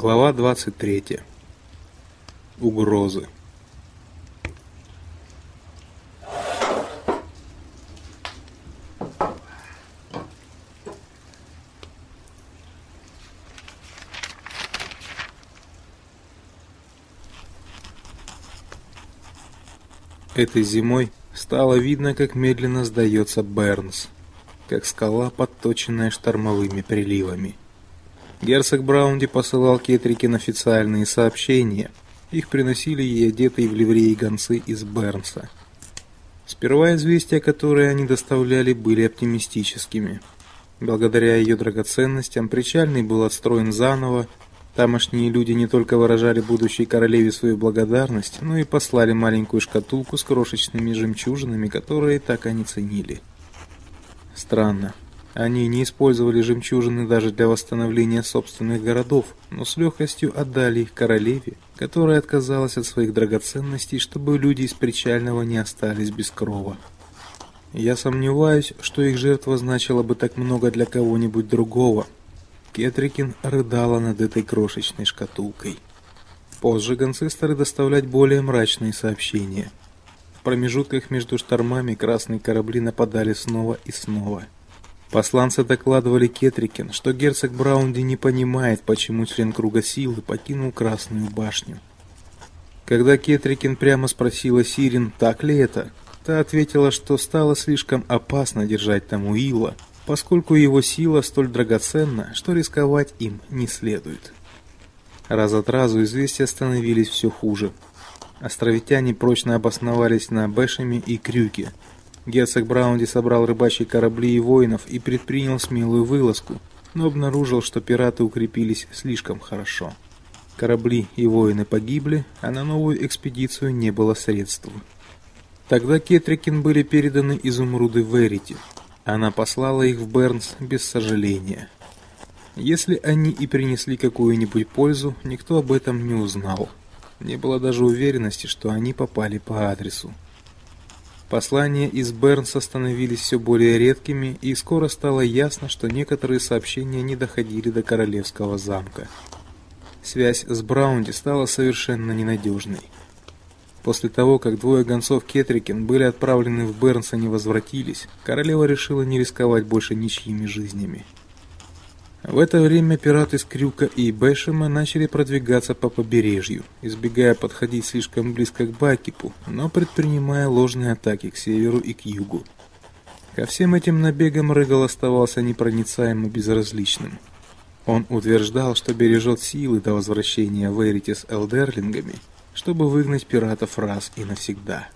Глава 23. Угрозы. Этой зимой стало видно, как медленно сдается Бернс, как скала, подточенная штормовыми приливами. Герцог Браунди посылал Кетрикин официальные сообщения. Их приносили ей одетые в ливреи гонцы из Бернса. Сперва известия, которые они доставляли, были оптимистическими. Благодаря ее драгоценностям причальный был отстроен заново. Тамошние люди не только выражали будущей королеве свою благодарность, но и послали маленькую шкатулку с крошечными жемчужинами, которые так они ценили. Странно. Они не использовали жемчужины даже для восстановления собственных городов, но с легкостью отдали их королеве, которая отказалась от своих драгоценностей, чтобы люди из Причального не остались без крова. Я сомневаюсь, что их жертва значила бы так много для кого-нибудь другого. Кетрикин рыдала над этой крошечной шкатулкой. Позже гонцы стали доставлять более мрачные сообщения. В промежутках между штормами красные корабли нападали снова и снова. Посланцы докладывали Кетрикин, что герцог Браунди не понимает, почему член круга силы покинул Красную башню. Когда Кетрикин прямо спросила Сирин, так ли это, та ответила, что стало слишком опасно держать там Уилла, поскольку его сила столь драгоценна, что рисковать им не следует. Раз от разу известия становились все хуже. Островитяне прочно обосновались на Бэшеме и Крюке, Герцог Браунди собрал рыбачьи корабли и воинов и предпринял смелую вылазку, но обнаружил, что пираты укрепились слишком хорошо. Корабли и воины погибли, а на новую экспедицию не было средств. Тогда Кетрикин были переданы изумруды Верити. Она послала их в Бернс без сожаления. Если они и принесли какую-нибудь пользу, никто об этом не узнал. Не было даже уверенности, что они попали по адресу. Послания из Бернса становились все более редкими, и скоро стало ясно, что некоторые сообщения не доходили до королевского замка. Связь с Браунди стала совершенно ненадежной. После того, как двое гонцов Кетрикин были отправлены в Бернс и не возвратились, королева решила не рисковать больше ничьими жизнями. В это время пираты с Крюка и Бэшема начали продвигаться по побережью, избегая подходить слишком близко к Бакипу, но предпринимая ложные атаки к северу и к югу. Ко всем этим набегам Рыгал оставался непроницаемо безразличным. Он утверждал, что бережет силы до возвращения Верити с Элдерлингами, чтобы выгнать пиратов раз и навсегда.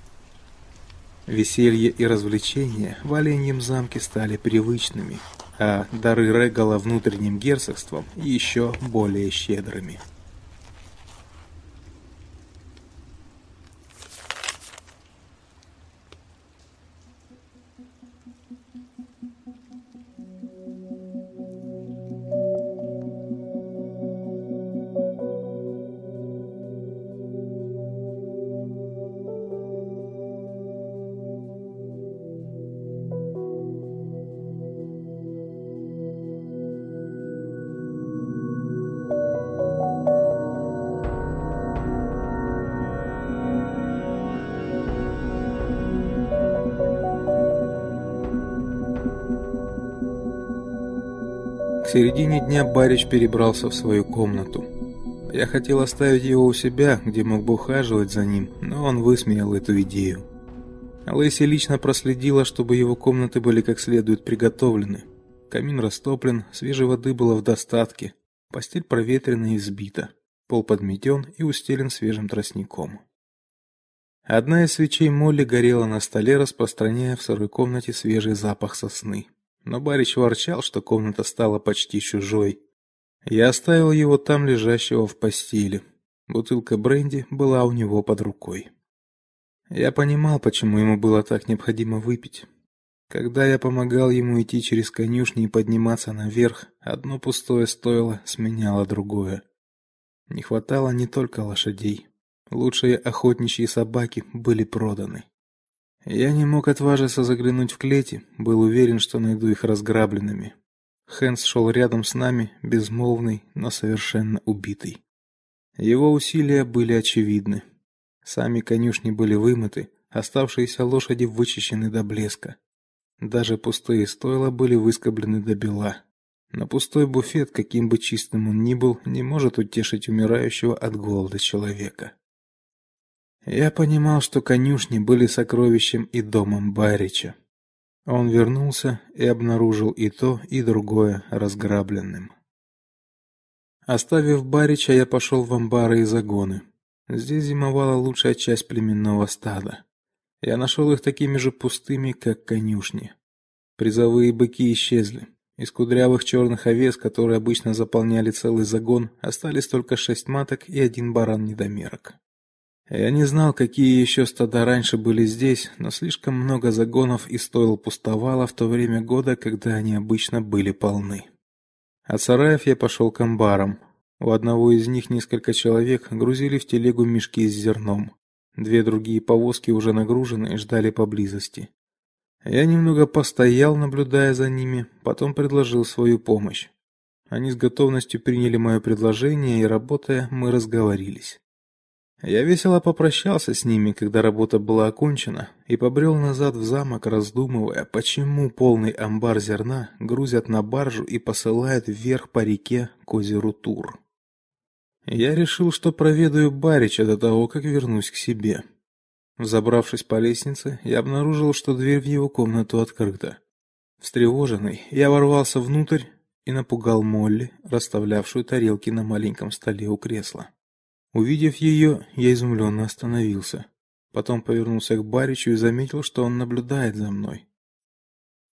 Веселье и развлечения в Оленьем замке стали привычными – а дары Регала внутренним герцогством еще более щедрыми. Середине дня Барич перебрался в свою комнату. Я хотел оставить его у себя, где мог бы ухаживать за ним, но он высмеял эту идею. Лэйси лично проследила, чтобы его комнаты были как следует приготовлены. Камин растоплен, свежей воды было в достатке, постель проветрена и взбита, пол подметен и устелен свежим тростником. Одна из свечей Молли горела на столе, распространяя в сырой комнате свежий запах сосны но барич ворчал, что комната стала почти чужой. Я оставил его там лежащего в постели. Бутылка бренди была у него под рукой. Я понимал, почему ему было так необходимо выпить. Когда я помогал ему идти через конюшни и подниматься наверх, одно пустое стойло сменяло другое. Не хватало не только лошадей. Лучшие охотничьи собаки были проданы. Я не мог отважиться заглянуть в клети, был уверен, что найду их разграбленными. Хэнс шел рядом с нами, безмолвный, но совершенно убитый. Его усилия были очевидны. Сами конюшни были вымыты, оставшиеся лошади вычищены до блеска. Даже пустые стойла были выскоблены до бела. Но пустой буфет, каким бы чистым он ни был, не может утешить умирающего от голода человека. Я понимал, что конюшни были сокровищем и домом Барича. Он вернулся и обнаружил и то, и другое разграбленным. Оставив Барича, я пошел в амбары и загоны. Здесь зимовала лучшая часть племенного стада. Я нашел их такими же пустыми, как конюшни. Призовые быки исчезли. Из кудрявых черных овец, которые обычно заполняли целый загон, остались только шесть маток и один баран-недомерок. Я не знал, какие еще стада раньше были здесь, но слишком много загонов и стойл пустовало в то время года, когда они обычно были полны. От сараев я пошел к амбарам. У одного из них несколько человек грузили в телегу мешки с зерном. Две другие повозки уже нагружены и ждали поблизости. Я немного постоял, наблюдая за ними, потом предложил свою помощь. Они с готовностью приняли мое предложение, и работая, мы разговорились. Я весело попрощался с ними, когда работа была окончена, и побрел назад в замок, раздумывая, почему полный амбар зерна грузят на баржу и посылают вверх по реке к озеру Тур. Я решил, что проведаю Барича до того, как вернусь к себе. Взобравшись по лестнице, я обнаружил, что дверь в его комнату открыта. Встревоженный, я ворвался внутрь и напугал Молли, расставлявшую тарелки на маленьком столе у кресла. Увидев ее, я изумленно остановился. Потом повернулся к Баричу и заметил, что он наблюдает за мной.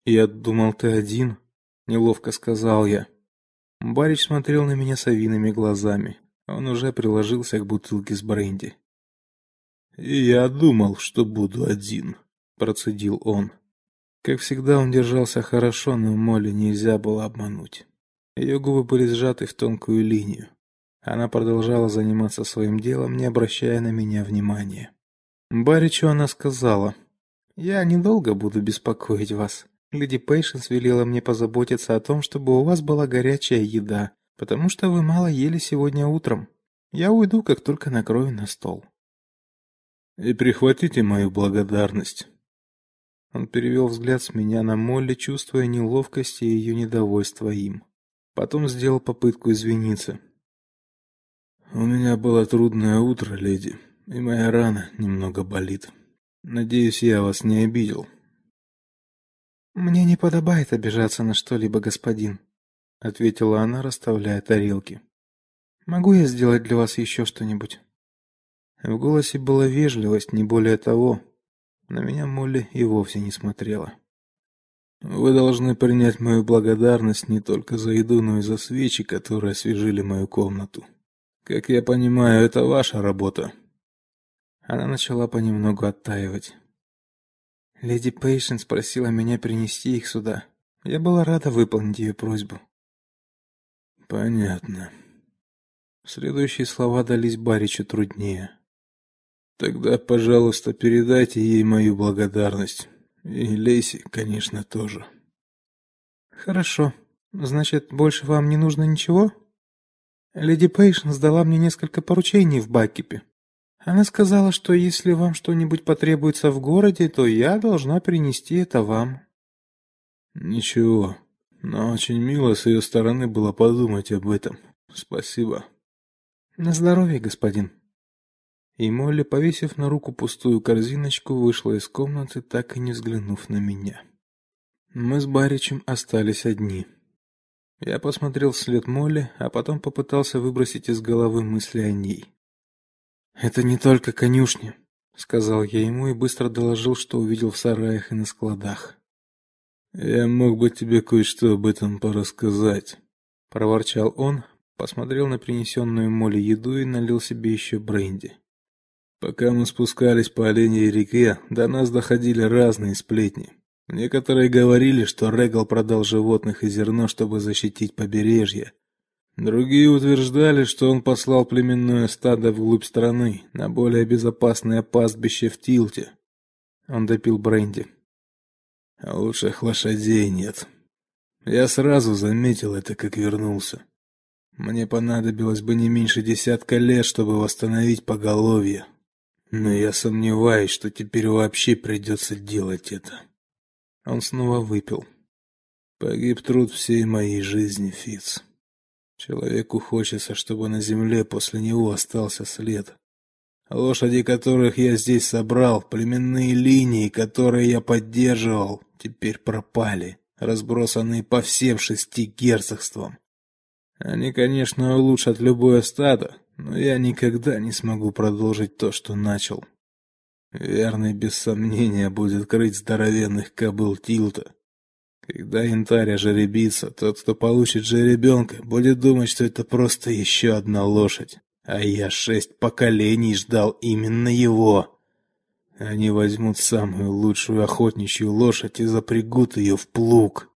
"Я думал, ты один", неловко сказал я. Барич смотрел на меня совиными глазами. Он уже приложился к бутылке с бренди. "И я думал, что буду один", процедил он. Как всегда, он держался хорошо, но Молли нельзя было обмануть. Ее губы были сжаты в тонкую линию. Она продолжала заниматься своим делом, не обращая на меня внимания. Баричу она сказала: "Я недолго буду беспокоить вас. Леди Пейшенс велела мне позаботиться о том, чтобы у вас была горячая еда, потому что вы мало ели сегодня утром. Я уйду, как только накрою на стол". И прихватите мою благодарность. Он перевел взгляд с меня на Молли, чувствуя неловкость и ее недовольство им. Потом сделал попытку извиниться. У меня было трудное утро, леди, и моя рана немного болит. Надеюсь, я вас не обидел. Мне не подобает обижаться на что-либо, господин, ответила она, расставляя тарелки. Могу я сделать для вас еще что-нибудь? В голосе была вежливость, не более того. На меня Молли и вовсе не смотрела. Вы должны принять мою благодарность не только за еду, но и за свечи, которые освежили мою комнату. Как я понимаю, это ваша работа. Она начала понемногу оттаивать. Леди Пейшенс просила меня принести их сюда. Я была рада выполнить ее просьбу. Понятно. Следующие слова дались Баричу труднее. Тогда, пожалуйста, передайте ей мою благодарность. И Лейси, конечно, тоже. Хорошо. Значит, больше вам не нужно ничего? Леди Пейшенс дала мне несколько поручений в Бакипе. Она сказала, что если вам что-нибудь потребуется в городе, то я должна принести это вам. Ничего, но очень мило с ее стороны было подумать об этом. Спасибо. На здоровье, господин. И Молли, повесив на руку пустую корзиночку, вышла из комнаты, так и не взглянув на меня. Мы с Баричем остались одни. Я посмотрел вслед Молли, а потом попытался выбросить из головы мысли о ней. Это не только конюшня, сказал я ему и быстро доложил, что увидел в сараях и на складах. Я мог бы тебе кое-что об этом порассказать, проворчал он, посмотрел на принесенную Молли еду и налил себе еще бренди. Пока мы спускались по Оленьей реке, до нас доходили разные сплетни. Некоторые говорили, что Регал продал животных и зерно, чтобы защитить побережье. Другие утверждали, что он послал племенное стадо вглубь страны, на более безопасное пастбище в Тилте. Он допил бренди. А лучших лошадей нет. Я сразу заметил это, как вернулся. Мне понадобилось бы не меньше десятка лет, чтобы восстановить поголовье. Но я сомневаюсь, что теперь вообще придется делать это. Он снова выпил. Погиб труд всей моей жизни, Фиц. Человеку хочется, чтобы на земле после него остался след. Лошади, которых я здесь собрал, племенные линии, которые я поддерживал, теперь пропали, разбросанные по всем шести герцогствам. Они, конечно, улучшат любое стадо, но я никогда не смогу продолжить то, что начал. Верный без сомнения будет крыть здоровенных кобыл Тилта. Когда янтарь ожеребится, тот, кто получит жеребенка, будет думать, что это просто еще одна лошадь. А я шесть поколений ждал именно его. Они возьмут самую лучшую охотничью лошадь и запрягут ее в плуг.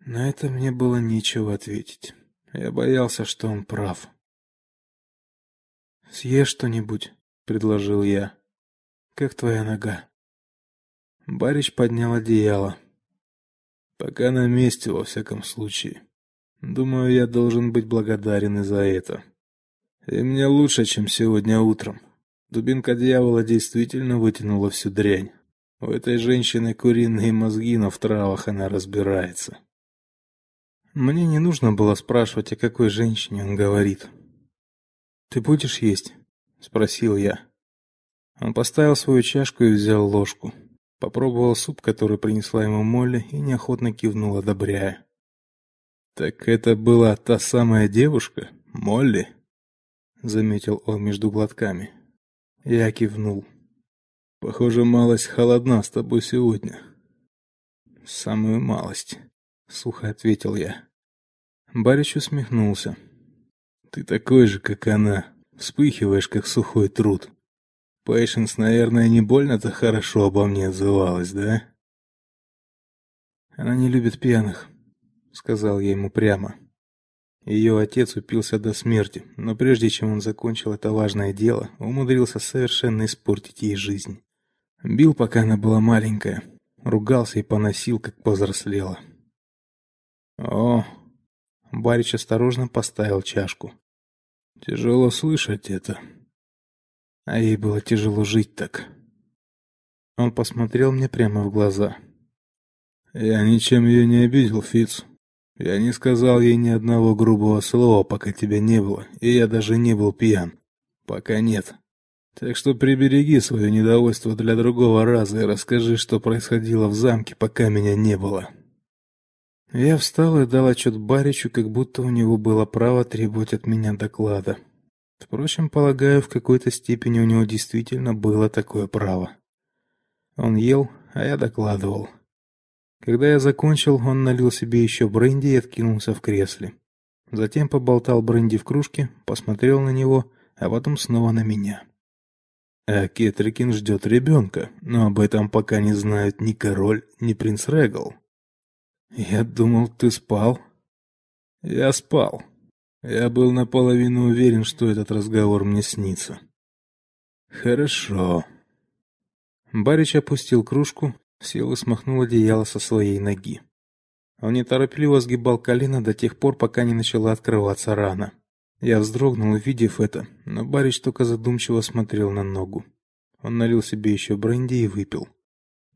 На это мне было нечего ответить. Я боялся, что он прав. Съешь что-нибудь, предложил я. Как твоя нога? Барич поднял одеяло. Пока на месте во всяком случае. Думаю, я должен быть благодарен и за это. И мне лучше, чем сегодня утром. Дубинка дьявола действительно вытянула всю дрянь. У этой женщины куриные мозги, но в травах она разбирается. Мне не нужно было спрашивать, о какой женщине он говорит. Ты будешь есть? Спросил я. Он поставил свою чашку и взял ложку. Попробовал суп, который принесла ему Молли, и неохотно кивнул, одобряя. Так это была та самая девушка, Молли, заметил он между глотками. Я кивнул. Похоже, малость холодна с тобой сегодня. Самую малость сухо ответил я. Барич усмехнулся. Ты такой же, как она, вспыхиваешь как сухой труд. Пэйшенс, наверное, не больно-то хорошо обо мне отзывалась, да? Она не любит пьяных, сказал я ему прямо. Ее отец упился до смерти, но прежде чем он закончил это важное дело, умудрился совершенно испортить ей жизнь. Бил, пока она была маленькая, ругался и поносил, как повзрослела. О, Барич осторожно поставил чашку. Тяжело слышать это. А ей было тяжело жить так. Он посмотрел мне прямо в глаза. Я ничем ее не обидел, Фиц. Я не сказал ей ни одного грубого слова, пока тебя не было, и я даже не был пьян. Пока нет. Так что прибереги свое недовольство для другого раза и расскажи, что происходило в замке, пока меня не было. Я встал и дал отчет Баричу, как будто у него было право требовать от меня доклада. Впрочем, полагаю, в какой-то степени у него действительно было такое право. Он ел, а я докладывал. Когда я закончил, он налил себе еще бренди и откинулся в кресле. Затем поболтал бренди в кружке, посмотрел на него, а потом снова на меня. А Кетрикин ждет ребенка, но об этом пока не знают ни король, ни принц Регал. Я думал, ты спал. Я спал. Я был наполовину уверен, что этот разговор мне снится. Хорошо. Барич опустил кружку, сел и смахнул одеяло со своей ноги. Он неторопливо сгибал колено до тех пор, пока не начала открываться рана. Я вздрогнул, увидев это, но Барич только задумчиво смотрел на ногу. Он налил себе еще бренди и выпил.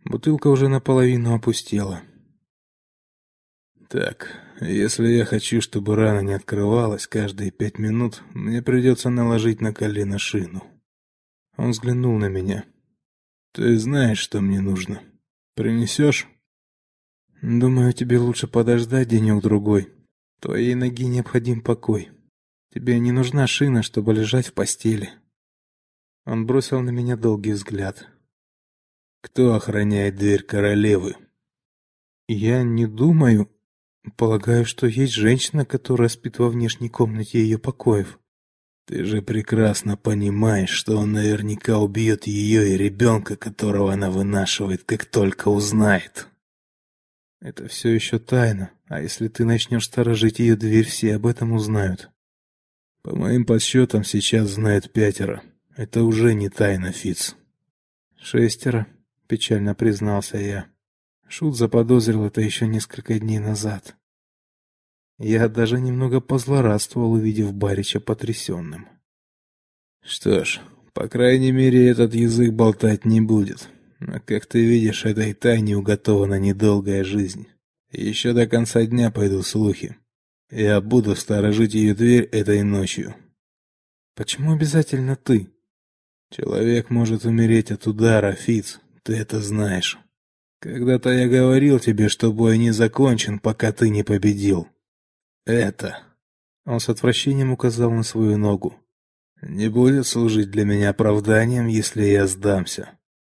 Бутылка уже наполовину опустела. Так, если я хочу, чтобы рана не открывалась каждые пять минут, мне придется наложить на колено шину. Он взглянул на меня. Ты знаешь, что мне нужно. Принесешь? Думаю, тебе лучше подождать денек другой. Твоей ноге необходим покой. Тебе не нужна шина, чтобы лежать в постели. Он бросил на меня долгий взгляд. Кто охраняет дверь королевы? Я не думаю, Полагаю, что есть женщина, которая спит во внешней комнате ее покоев. Ты же прекрасно понимаешь, что он наверняка убьет ее и ребенка, которого она вынашивает, как только узнает. Это все еще тайна, а если ты начнешь сторожить ее дверь, все об этом узнают. По моим подсчетам, сейчас знает пятеро. Это уже не тайна, Фиц. Шестеро, печально признался я. Шут заподозрил это еще несколько дней назад. Я даже немного позлорадствовал, увидев Барича потрясенным. Что ж, по крайней мере, этот язык болтать не будет. Но, как ты видишь, этой тайне уготована недолгая жизнь. Еще до конца дня пойдут слухи. Я буду сторожить ее дверь этой ночью. Почему обязательно ты? Человек может умереть от удара, Фиц. Ты это знаешь. Когда-то я говорил тебе, что бой не закончен, пока ты не победил. Это. Он с отвращением указал на свою ногу. Не будет служить для меня оправданием, если я сдамся.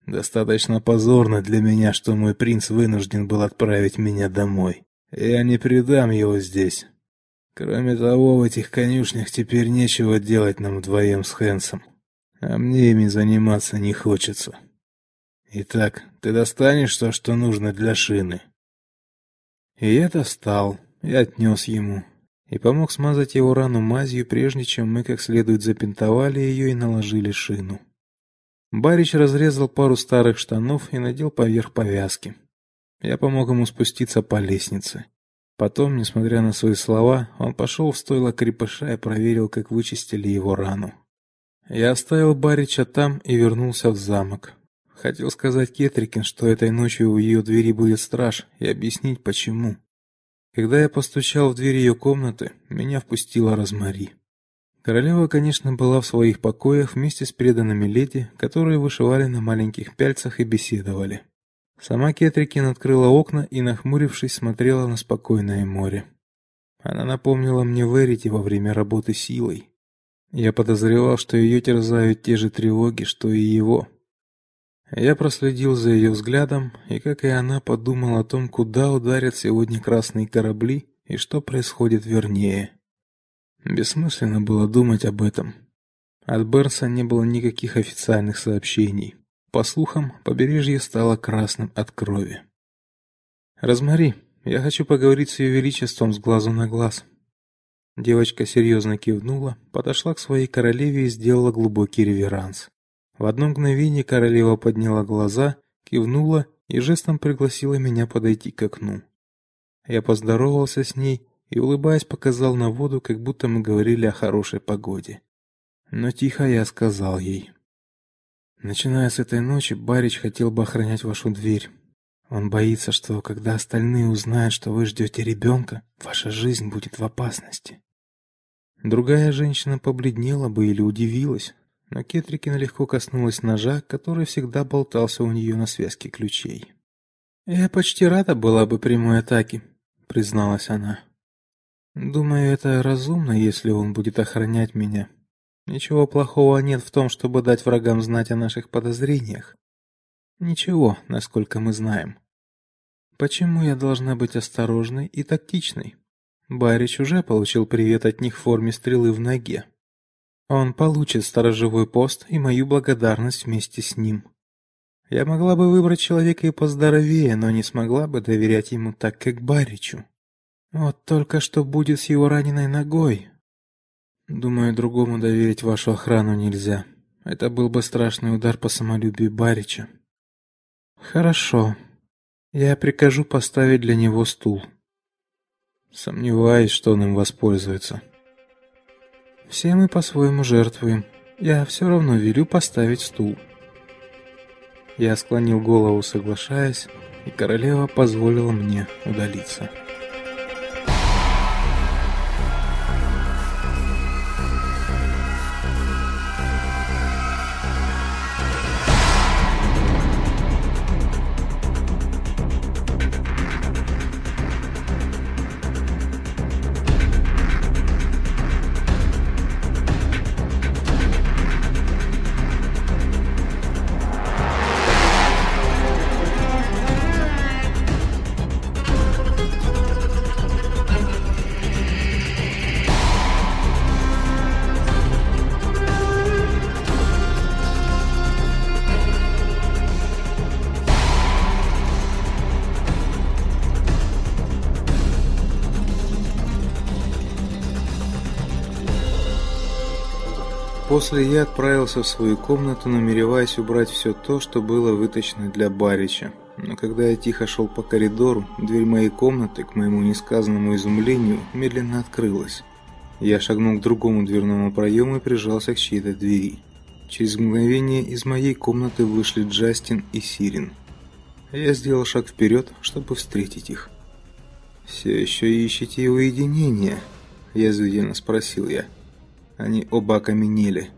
Достаточно позорно для меня, что мой принц вынужден был отправить меня домой. Я не предам его здесь. Кроме того, в этих конюшнях теперь нечего делать нам вдвоем с Хэнсом, а мне ими заниматься не хочется. Итак, ты достанешь то, что нужно для шины. И я достал, и отнес ему, и помог смазать его рану мазью, прежде чем мы как следует запинтовали ее и наложили шину. Барич разрезал пару старых штанов и надел поверх повязки. Я помог ему спуститься по лестнице. Потом, несмотря на свои слова, он пошел в стойло крепыша и проверил, как вычистили его рану. Я оставил Барича там и вернулся в замок. Хотел сказать Кетрикин, что этой ночью у ее двери будет страж, и объяснить почему. Когда я постучал в дверь ее комнаты, меня впустила Розмари. Королева, конечно, была в своих покоях вместе с преданными леди, которые вышивали на маленьких пяльцах и беседовали. Сама Кетрикин открыла окна и, нахмурившись, смотрела на спокойное море. Она напомнила мне Верити во время работы силой. Я подозревал, что ее терзают те же тревоги, что и его. Я проследил за ее взглядом и, как и она, подумал о том, куда ударят сегодня красные корабли и что происходит вернее. Бессмысленно было думать об этом. От Берса не было никаких официальных сообщений. По слухам, побережье стало красным от крови. Розмари, я хочу поговорить с ее величеством с глазу на глаз. Девочка серьезно кивнула, подошла к своей королеве и сделала глубокий реверанс. В одно мгновение королева подняла глаза, кивнула и жестом пригласила меня подойти к окну. Я поздоровался с ней и, улыбаясь, показал на воду, как будто мы говорили о хорошей погоде. Но тихо я сказал ей: "Начиная с этой ночи, Барич хотел бы охранять вашу дверь. Он боится, что когда остальные узнают, что вы ждете ребенка, ваша жизнь будет в опасности". Другая женщина побледнела бы или удивилась, но Кетрикина легко коснулась ножа, который всегда болтался у нее на связке ключей. "Я почти рада была бы прямой атаке", призналась она. Думаю, это разумно, если он будет охранять меня. Ничего плохого нет в том, чтобы дать врагам знать о наших подозрениях. Ничего, насколько мы знаем. Почему я должна быть осторожной и тактичной? Барич уже получил привет от них в форме стрелы в ноге. Он получит сторожевой пост и мою благодарность вместе с ним. Я могла бы выбрать человека и поздоровее, но не смогла бы доверять ему так, как Баричу. Вот только что будет с его раненой ногой. Думаю, другому доверить вашу охрану нельзя. Это был бы страшный удар по самолюбию Барича. Хорошо. Я прикажу поставить для него стул. Сомневаюсь, что он им воспользуется. Все мы по-своему жертвуем. Я все равно велю поставить стул. Я склонил голову, соглашаясь, и королева позволила мне удалиться. После я отправился в свою комнату, намереваясь убрать все то, что было вытащено для Барича. Но когда я тихо шел по коридору, дверь моей комнаты, к моему несказанному изумлению, медленно открылась. Я шагнул к другому дверному проему и прижался к чьей-то двери. Через мгновение из моей комнаты вышли Джастин и Сирин. Я сделал шаг вперед, чтобы встретить их. «Все еще ищете уединения?» – язвительно спросил я. Они оба окаменели.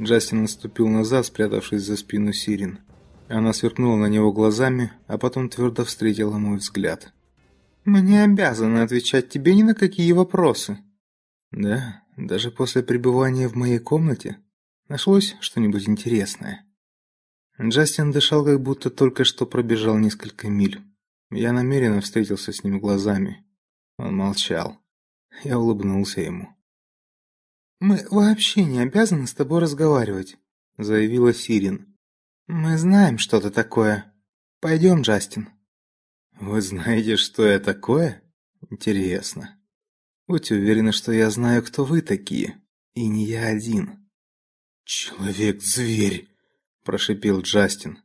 Джастин наступил назад, спрятавшись за спину Сирин. Она сверкнула на него глазами, а потом твердо встретила мой взгляд. «Мы не обязаны отвечать тебе ни на какие вопросы». «Да, даже после пребывания в моей комнате нашлось что-нибудь интересное». Джастин дышал, как будто только что пробежал несколько миль. Я намеренно встретился с ним глазами. Он молчал. Я улыбнулся ему. «Мы вообще не обязаны с тобой разговаривать», — заявила Сирин. «Мы знаем, что ты такое. Пойдем, Джастин». «Вы знаете, что я такое? Интересно. Будьте уверены, что я знаю, кто вы такие, и не я один». «Человек-зверь», — прошипел Джастин.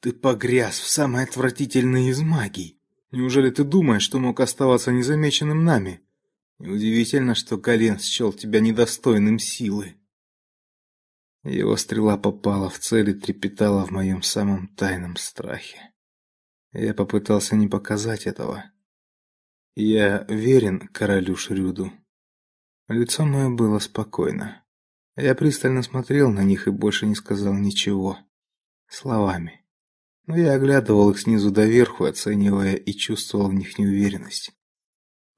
«Ты погряз в самой отвратительной из магий. Неужели ты думаешь, что мог оставаться незамеченным нами? Неудивительно, что Гален счел тебя недостойным силы. Его стрела попала в цель и трепетала в моем самом тайном страхе. Я попытался не показать этого. Я верен королю Шрюду. Лицо мое было спокойно. Я пристально смотрел на них и больше не сказал ничего. Словами. Но я оглядывал их снизу доверху, оценивая и чувствовал в них неуверенность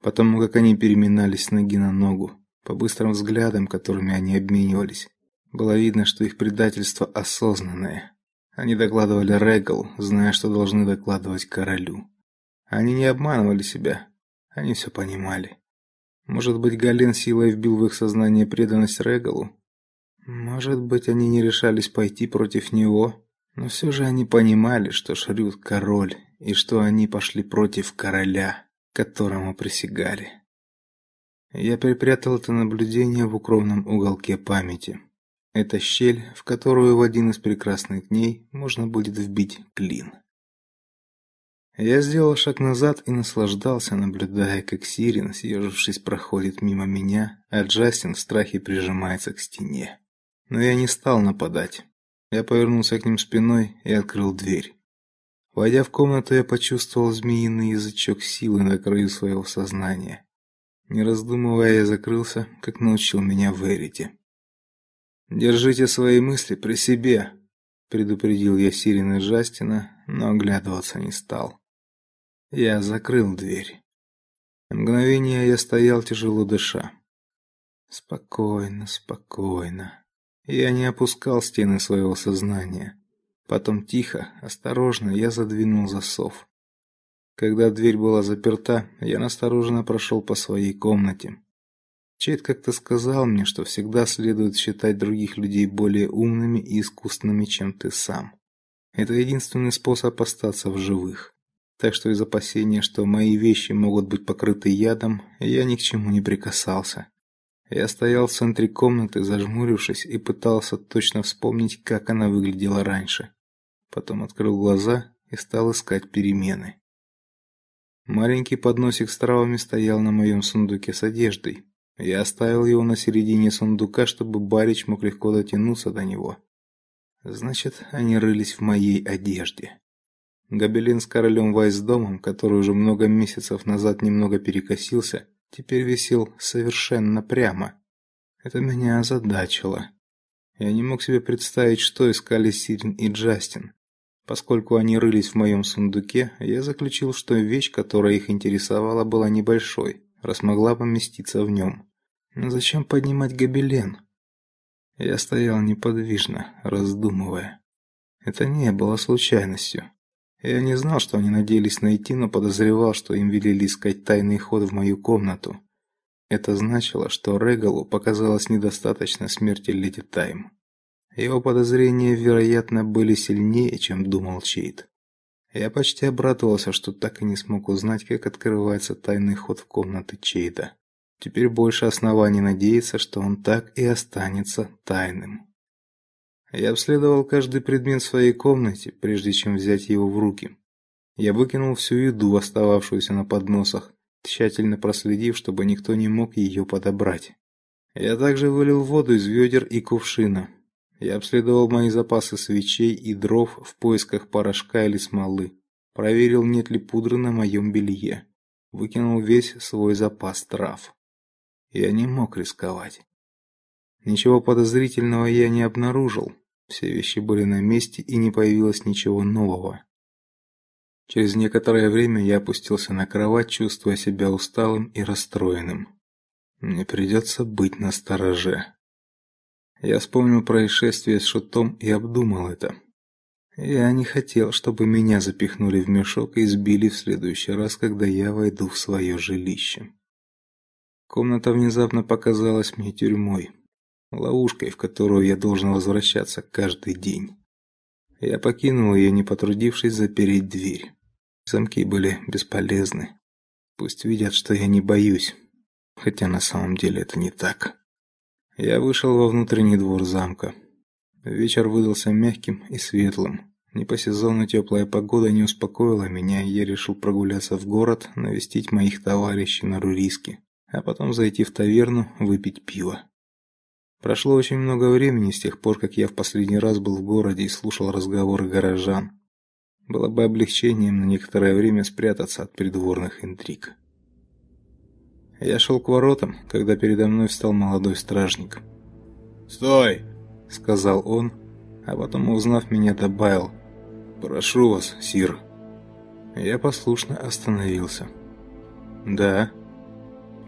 потому как они переминались ноги на ногу, по быстрым взглядам, которыми они обменивались. Было видно, что их предательство осознанное. Они докладывали Регал, зная, что должны докладывать королю. Они не обманывали себя. Они все понимали. Может быть, Гален силой вбил в их сознание преданность Регалу? Может быть, они не решались пойти против него, но все же они понимали, что Шрюд король и что они пошли против короля которому присягали. Я припрятал это наблюдение в укромном уголке памяти. Это щель, в которую в один из прекрасных дней можно будет вбить клин. Я сделал шаг назад и наслаждался, наблюдая, как Сирин, съежившись, проходит мимо меня, а Джастин в страхе прижимается к стене. Но я не стал нападать. Я повернулся к ним спиной и открыл дверь. Войдя в комнату, я почувствовал змеиный язычок силы на краю своего сознания. Не раздумывая, я закрылся, как научил меня Верити. Держите свои мысли при себе, предупредил я Сирина Джастина, но оглядываться не стал. Я закрыл дверь. мгновение я стоял тяжело дыша. Спокойно, спокойно. Я не опускал стены своего сознания. Потом тихо, осторожно я задвинул засов. Когда дверь была заперта, я настороженно прошел по своей комнате. Чейд как-то сказал мне, что всегда следует считать других людей более умными и искусными, чем ты сам. Это единственный способ остаться в живых. Так что из опасения, что мои вещи могут быть покрыты ядом, я ни к чему не прикасался. Я стоял в центре комнаты, зажмурившись, и пытался точно вспомнить, как она выглядела раньше. Потом открыл глаза и стал искать перемены. Маленький подносик с травами стоял на моем сундуке с одеждой. Я оставил его на середине сундука, чтобы Барич мог легко дотянуться до него. Значит, они рылись в моей одежде. Гобелен с королем Вайсдомом, который уже много месяцев назад немного перекосился, теперь висел совершенно прямо. Это меня озадачило. Я не мог себе представить, что искали Сирин и Джастин. Поскольку они рылись в моем сундуке, я заключил, что вещь, которая их интересовала, была небольшой, раз могла поместиться в нем. Но зачем поднимать гобелен? Я стоял неподвижно, раздумывая. Это не было случайностью. Я не знал, что они надеялись найти, но подозревал, что им велели искать тайный ход в мою комнату. Это значило, что Регалу показалось недостаточно смерти леди Тайм. Его подозрения, вероятно, были сильнее, чем думал Чейт. Я почти обрадовался, что так и не смог узнать, как открывается тайный ход в комнаты Чейда. Теперь больше оснований надеяться, что он так и останется тайным. Я обследовал каждый предмет в своей комнате, прежде чем взять его в руки. Я выкинул всю еду, остававшуюся на подносах, тщательно проследив, чтобы никто не мог ее подобрать. Я также вылил воду из ведер и кувшина. Я обследовал мои запасы свечей и дров в поисках порошка или смолы. Проверил, нет ли пудры на моем белье. Выкинул весь свой запас трав. Я не мог рисковать. Ничего подозрительного я не обнаружил. Все вещи были на месте и не появилось ничего нового. Через некоторое время я опустился на кровать, чувствуя себя усталым и расстроенным. Мне придется быть настороже. Я вспомнил происшествие с шутом и обдумал это. Я не хотел, чтобы меня запихнули в мешок и избили в следующий раз, когда я войду в свое жилище. Комната внезапно показалась мне тюрьмой, ловушкой, в которую я должен возвращаться каждый день. Я покинул ее, не потрудившись запереть дверь. Замки были бесполезны. Пусть видят, что я не боюсь, хотя на самом деле это не так. Я вышел во внутренний двор замка. Вечер выдался мягким и светлым. Не по сезону теплая погода не успокоила меня, и я решил прогуляться в город, навестить моих товарищей на Руриске а потом зайти в таверну, выпить пиво. Прошло очень много времени с тех пор, как я в последний раз был в городе и слушал разговоры горожан. Было бы облегчением на некоторое время спрятаться от придворных интриг. Я шел к воротам, когда передо мной встал молодой стражник. "Стой", сказал он, а потом, узнав меня, добавил: "Прошу вас, сир". Я послушно остановился. "Да",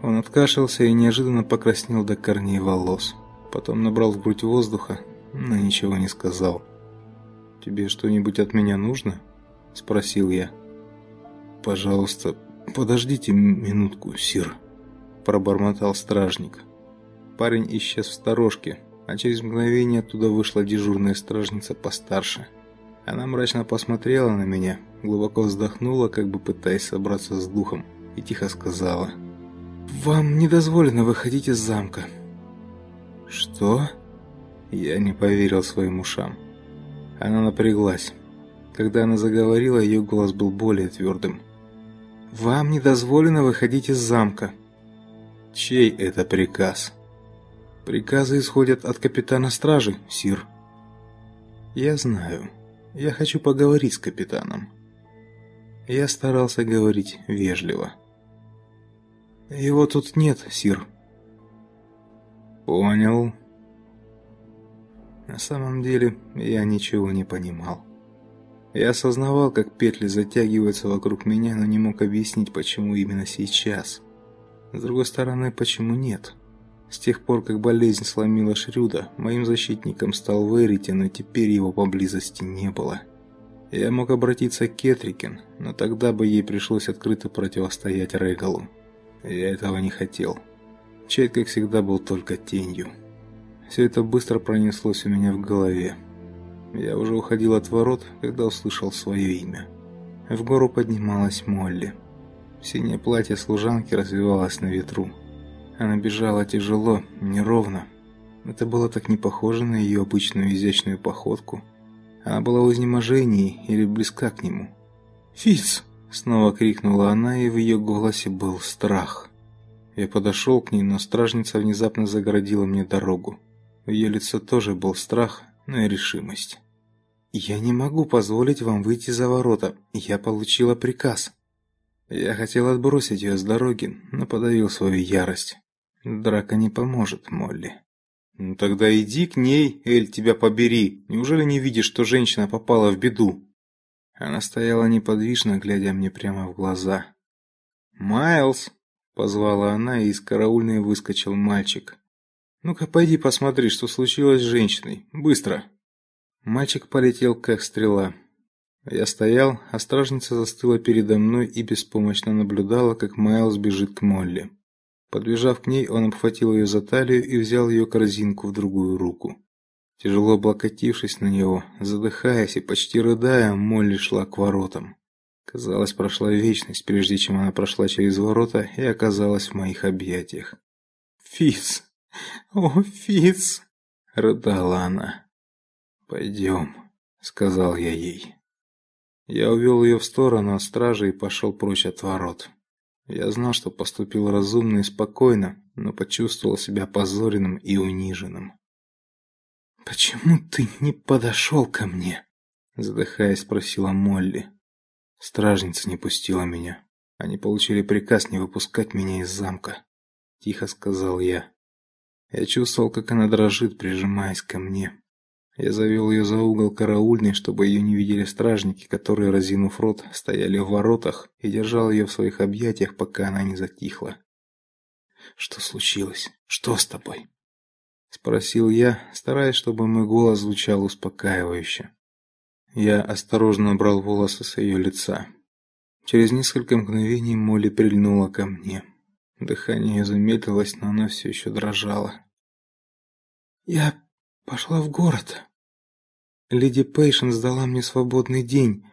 он откашлялся и неожиданно покраснел до корней волос. Потом набрал в грудь воздуха, но ничего не сказал. «Тебе что-нибудь от меня нужно?» – спросил я. «Пожалуйста, подождите минутку, сир», – пробормотал стражник. Парень исчез в сторожке, а через мгновение оттуда вышла дежурная стражница постарше. Она мрачно посмотрела на меня, глубоко вздохнула, как бы пытаясь собраться с духом, и тихо сказала – вам не дозволено выходить из замка. Что? Я не поверил своим ушам. Она напряглась. Когда она заговорила, ее голос был более твердым. Вам не дозволено выходить из замка. Чей это приказ? Приказы исходят от капитана стражи, сир. Я знаю. Я хочу поговорить с капитаном. Я старался говорить вежливо. Его тут нет, сир. Понял. На самом деле, я ничего не понимал. Я осознавал, как петли затягиваются вокруг меня, но не мог объяснить, почему именно сейчас. С другой стороны, почему нет? С тех пор, как болезнь сломила Шрюда, моим защитником стал Верити, но теперь его поблизости не было. Я мог обратиться к Кетрикен, но тогда бы ей пришлось открыто противостоять Регалу. Я этого не хотел. Чейд, как всегда, был только тенью. Все это быстро пронеслось у меня в голове. Я уже уходил от ворот, когда услышал свое имя. В гору поднималась Молли. Синее платье служанки развивалось на ветру. Она бежала тяжело, неровно. Это было так не похоже на ее обычную изящную походку. Она была в изнеможении или близка к нему. «Фиц!» Снова крикнула она, и в ее голосе был страх. Я подошел к ней, но стражница внезапно загородила мне дорогу. В ее лице тоже был страх, но и решимость. Я не могу позволить вам выйти за ворота. Я получила приказ. Я хотел отбросить ее с дороги, но подавил свою ярость. Драка не поможет, Молли. Ну тогда иди к ней, Эль, тебя побери. Неужели не видишь, что женщина попала в беду? Она стояла неподвижно, глядя мне прямо в глаза. "Майлз", позвала она, и из караульной выскочил мальчик. "Ну-ка, пойди посмотри, что случилось с женщиной. Быстро!" Мальчик полетел как стрела. Я стоял, а стражница застыла передо мной и беспомощно наблюдала, как Майлз бежит к Молли. Подбежав к ней, он обхватил ее за талию и взял ее корзинку в другую руку. Тяжело облокотившись на него, задыхаясь и почти рыдая, Молли шла к воротам. Казалось, прошла вечность, прежде чем она прошла через ворота и оказалась в моих объятиях. "Фиц! О, Фиц!" рыдала она. «Пойдем», — сказал я ей. Я увел ее в сторону от стражи и пошел прочь от ворот. Я знал, что поступил разумно и спокойно, но почувствовал себя позоренным и униженным. Почему ты не подошел ко мне? задыхаясь, спросила Молли. Стражница не пустила меня. Они получили приказ не выпускать меня из замка, тихо сказал я. Я чувствовал, как она дрожит, прижимаясь ко мне. Я завел ее за угол караульной, чтобы ее не видели стражники, которые, разинув рот, стояли в воротах, и держал ее в своих объятиях, пока она не затихла. Что случилось? Что с тобой? спросил я, стараясь, чтобы мой голос звучал успокаивающе. Я осторожно убрал волосы с ее лица. Через несколько мгновений Молли прильнула ко мне. Дыхание замедлилось, но она все еще дрожала. Я пошла в город. Леди Пейшен сдала мне свободный день,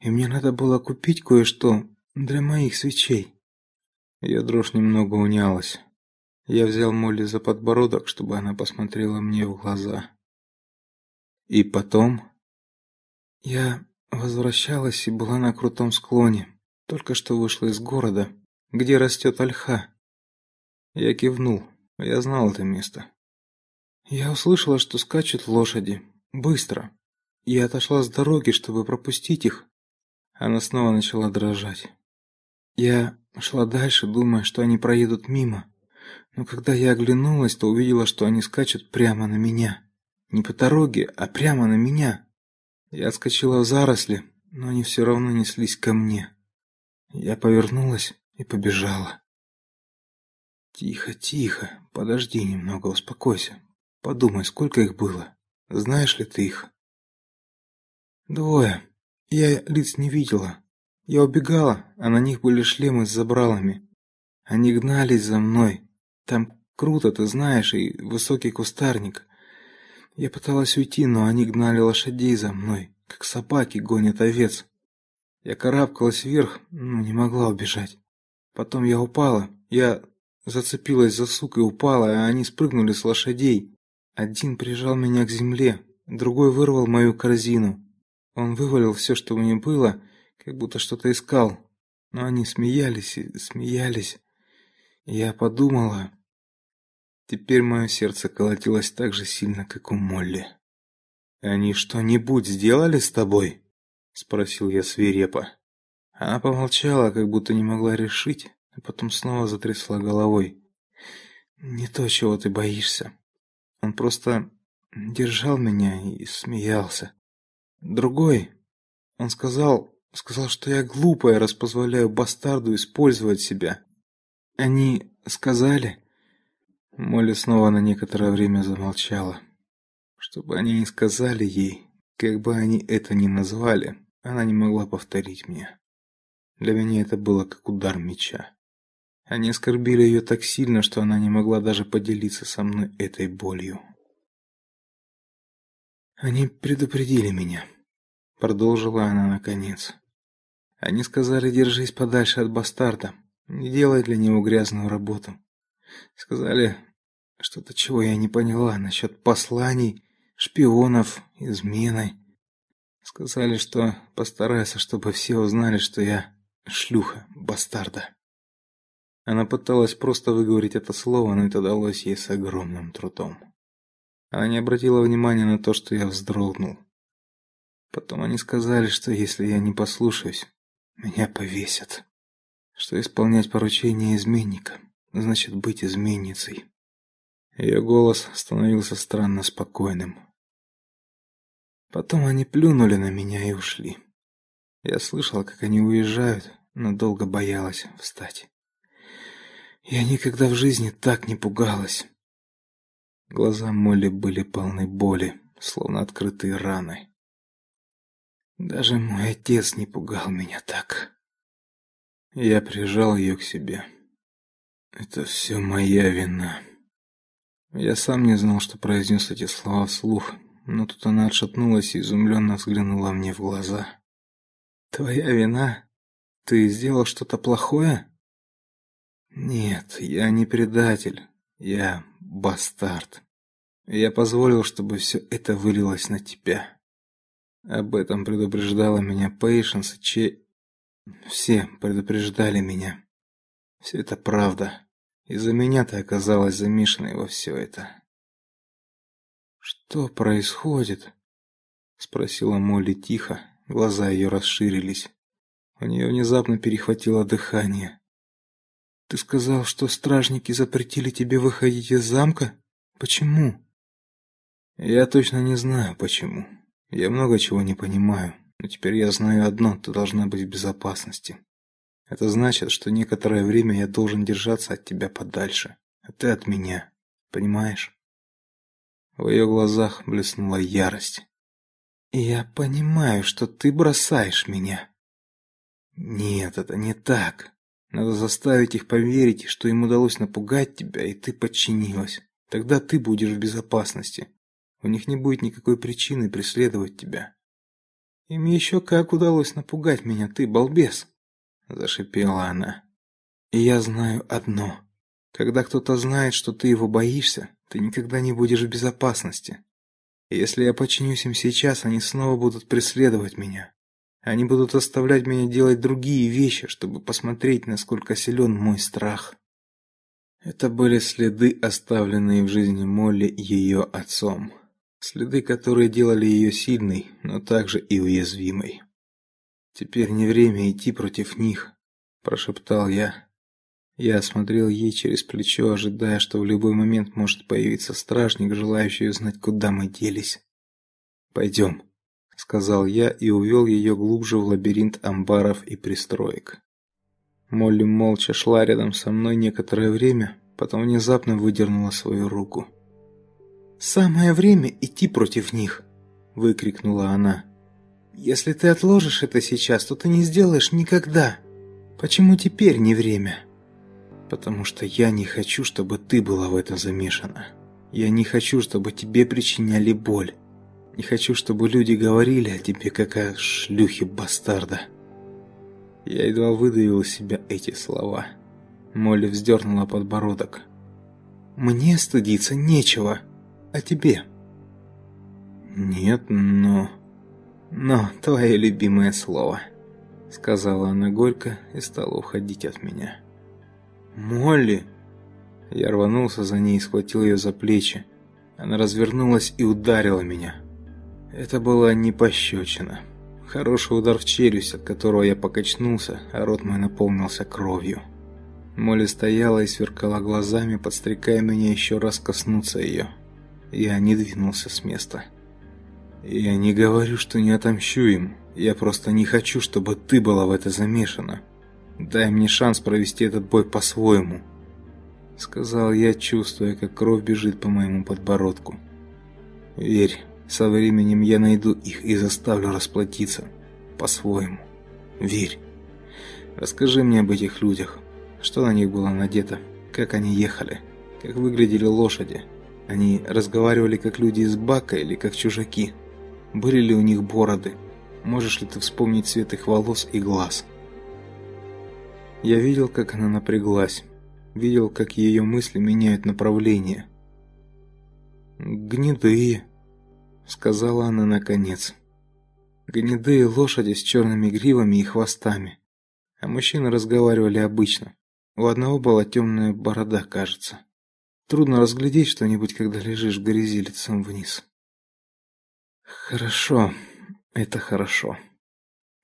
и мне надо было купить кое-что для моих свечей. Ее дрожь немного унялась. Я взял Молли за подбородок, чтобы она посмотрела мне в глаза. И потом я возвращалась и была на крутом склоне. Только что вышла из города, где растет ольха. Я кивнул. Я знал это место. Я услышала, что скачут лошади. Быстро. Я отошла с дороги, чтобы пропустить их. Она снова начала дрожать. Я шла дальше, думая, что они проедут мимо. Но когда я оглянулась, то увидела, что они скачут прямо на меня. Не по дороге, а прямо на меня. Я отскочила в заросли, но они все равно неслись ко мне. Я повернулась и побежала. Тихо, тихо. Подожди немного, успокойся. Подумай, сколько их было? Знаешь ли ты их? Двое. Я лиц не видела. Я убегала, а на них были шлемы с забралами. Они гнались за мной. Там круто, ты знаешь, и высокий кустарник. Я пыталась уйти, но они гнали лошадей за мной, как собаки гонят овец. Я карабкалась вверх, но не могла убежать. Потом я упала. Я зацепилась за сук и упала, а они спрыгнули с лошадей. Один прижал меня к земле, другой вырвал мою корзину. Он вывалил все, что у меня было, как будто что-то искал. Но они смеялись и смеялись. Я подумала, теперь мое сердце колотилось так же сильно, как у Молли. Они что-нибудь сделали с тобой? спросил я свирепо. Она помолчала, как будто не могла решить, а потом снова затрясла головой. Не то, чего ты боишься. Он просто держал меня и смеялся. Другой, он сказал, сказал, что я глупая, раз позволяю бастарду использовать себя. Они сказали, Молли снова на некоторое время замолчала. Чтобы они не сказали ей, как бы они это ни назвали, она не могла повторить мне. Для меня это было как удар меча. Они оскорбили ее так сильно, что она не могла даже поделиться со мной этой болью. Они предупредили меня, продолжила она наконец. Они сказали: "Держись подальше от бастарда, не делай для него грязную работу". Сказали что-то, чего я не поняла насчет посланий, шпионов, измены. Сказали, что постарайся, чтобы все узнали, что я шлюха бастарда. Она пыталась просто выговорить это слово, но это далось ей с огромным трудом. Она не обратила внимания на то, что я вздрогнул. Потом они сказали, что если я не послушаюсь, меня повесят. Что исполнять поручения изменника значит быть изменницей. Ее голос становился странно спокойным. Потом они плюнули на меня и ушли. Я слышала, как они уезжают, но долго боялась встать. Я никогда в жизни так не пугалась. Глаза Молли были полны боли, словно открытые раны. Даже мой отец не пугал меня так. Я прижал ее к себе. Это все моя вина. Я сам не знал, что произнес эти слова вслух, но тут она отшатнулась и изумленно взглянула мне в глаза. Твоя вина? Ты сделал что-то плохое? Нет, я не предатель. Я бастард. Я позволил, чтобы все это вылилось на тебя. Об этом предупреждала меня Пейшенс и Че... Все предупреждали меня. Все это правда. Из-за меня ты оказалась замешанной во все это. Что происходит? спросила Молли тихо, глаза ее расширились. У нее внезапно перехватило дыхание. Ты сказал, что стражники запретили тебе выходить из замка? Почему? Я точно не знаю почему. Я много чего не понимаю, но теперь я знаю одно: ты должна быть в безопасности. Это значит, что некоторое время я должен держаться от тебя подальше, а ты от меня. Понимаешь? В ее глазах блеснула ярость. Я понимаю, что ты бросаешь меня. Нет, это не так. Надо заставить их поверить, что им удалось напугать тебя, и ты подчинилась. Тогда ты будешь в безопасности. У них не будет никакой причины преследовать тебя. Им еще как удалось напугать меня, ты балбес, зашипела она. И я знаю одно: когда кто-то знает, что ты его боишься, ты никогда не будешь в безопасности. Если я подчинюсь им сейчас, они снова будут преследовать меня. Они будут оставлять меня делать другие вещи, чтобы посмотреть, насколько силен мой страх. Это были следы, оставленные в жизни Молли ее отцом. Следы, которые делали ее сильной, но также и уязвимой. Теперь не время идти против них, прошептал я. Я осмотрел ей через плечо, ожидая, что в любой момент может появиться стражник, желающий узнать, куда мы делись. «Пойдем», — сказал я и увел ее глубже в лабиринт амбаров и пристроек. Молли молча шла рядом со мной некоторое время, потом внезапно выдернула свою руку. «Самое время идти против них!» — выкрикнула она. «Если ты отложишь это сейчас, то ты не сделаешь никогда. Почему теперь не время?» потому что я не хочу, чтобы ты была в это замешана. Я не хочу, чтобы тебе причиняли боль. Не хочу, чтобы люди говорили о тебе, как о шлюхе бастарда. Я едва выдавил из себя эти слова. Молли вздернула подбородок. Мне стыдиться нечего, а тебе? Нет, но но твое любимое слово, сказала она горько и стала уходить от меня. «Молли!» Я рванулся за ней и схватил ее за плечи. Она развернулась и ударила меня. Это была не пощечина. Хороший удар в челюсть, от которого я покачнулся, а рот мой наполнился кровью. Молли стояла и сверкала глазами, подстрекая меня еще раз коснуться ее. Я не двинулся с места. Я не говорю, что не отомщу им. Я просто не хочу, чтобы ты была в это замешана. Дай мне шанс провести этот бой по-своему, сказал я, чувствуя, как кровь бежит по моему подбородку. Верь, со временем я найду их и заставлю расплатиться по-своему. Верь. Расскажи мне об этих людях. Что на них было надето? Как они ехали? Как выглядели лошади? Они разговаривали как люди из бака или как чужаки? Были ли у них бороды? Можешь ли ты вспомнить цвет их волос и глаз? Я видел, как она напряглась, видел, как ее мысли меняют направление. «Гнедые», — сказала она наконец. «Гнедые лошади с черными гривами и хвостами. А мужчины разговаривали обычно. У одного была темная борода, кажется. Трудно разглядеть что-нибудь, когда лежишь в грязи лицом вниз». «Хорошо, это хорошо»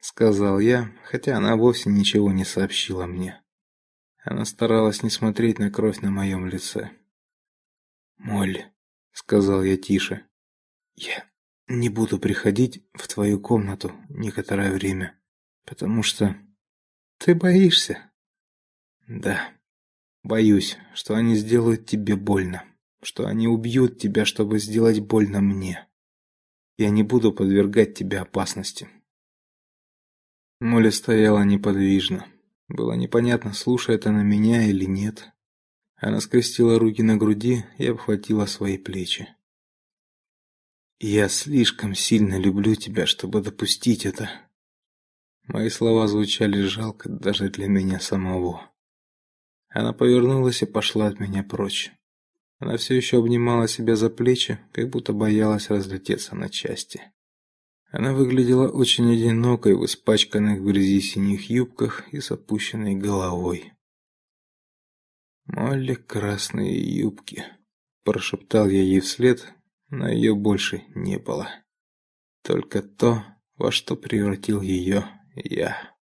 сказал я, хотя она вовсе ничего не сообщила мне. Она старалась не смотреть на кровь на моем лице. "Молли", сказал я тише. "Я не буду приходить в твою комнату некоторое время, потому что ты боишься?" "Да. Боюсь, что они сделают тебе больно, что они убьют тебя, чтобы сделать больно мне. Я не буду подвергать тебя опасности." Молли стояла неподвижно. Было непонятно, слушает она меня или нет. Она скрестила руки на груди и обхватила свои плечи. Я слишком сильно люблю тебя, чтобы допустить это. Мои слова звучали жалко даже для меня самого. Она повернулась и пошла от меня прочь. Она все еще обнимала себя за плечи, как будто боялась разлететься на части. Она выглядела очень одинокой в испачканных в грязи синих юбках и с опущенной головой. «Молли, красные юбки», — прошептал я ей вслед, но ее больше не было. Только то, во что превратил ее я.